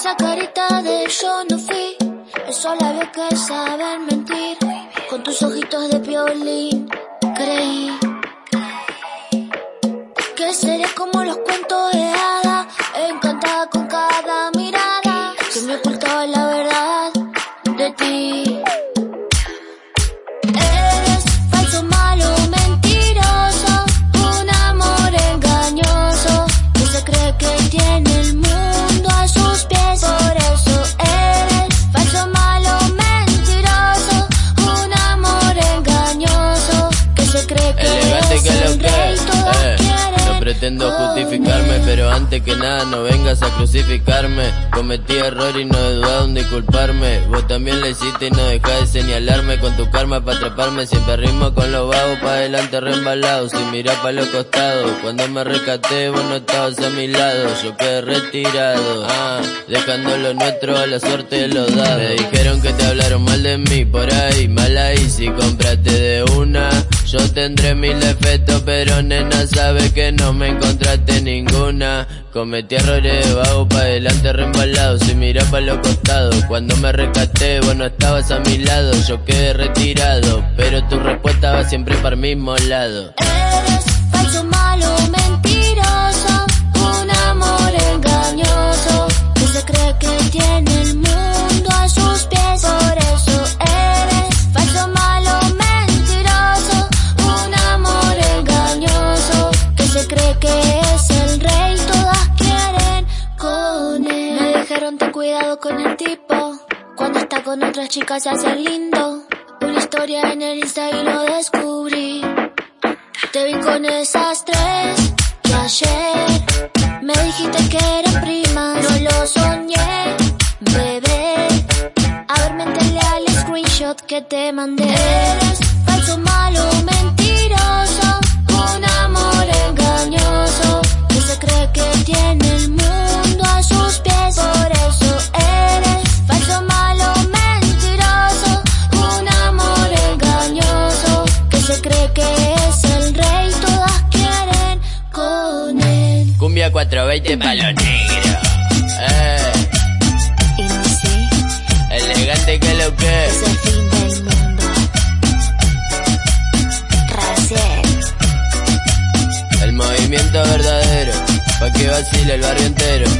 esa carita de yo no fui. Esos labios que saben mentir. Con tus ojitos de violín, creí. Con justificarme, pero antes que nada no vengas a crucificarme. Cometí error y no he dudado en disculparme. Vos también lo hiciste y no dejás de señalarme con tu karma para atraparme. Siempre ritmo con los vagos pa' adelante reembalado. Sin mirar pa' los costados. Cuando me rescaté vos no estabas a mi lado. Yo quedé retirado. Ah, dejando lo nuestro a la suerte de los dados. Me dijeron que te hablaron mal de mí por ahí, mal ahí. Si compraste de una, yo tendré mil defectos, pero nena sabe que no me encontraste ninguna. Cometí errores vago pa' adelante reembalado, sin mirar pa' los costados. Cuando me rescaté, vos no estabas a mi lado, yo quedé retirado, pero tu respuesta va siempre para el mismo lado. Eres falso, malo, cuidado con el tipo cuando está con otras chicas se hace lindo. Una historia en el Insta y lo descubrí. Te vi con esas tres que ayer me dijiste que eran primas. No lo soñé, bebé. A ver, métele al screenshot que te mandé. Eres falso, malo, mentiroso. 420 pa' los negros. Eh. Elegante que lo que es. el fin del mundo. El movimiento verdadero. Pa' que vacile el barrio entero.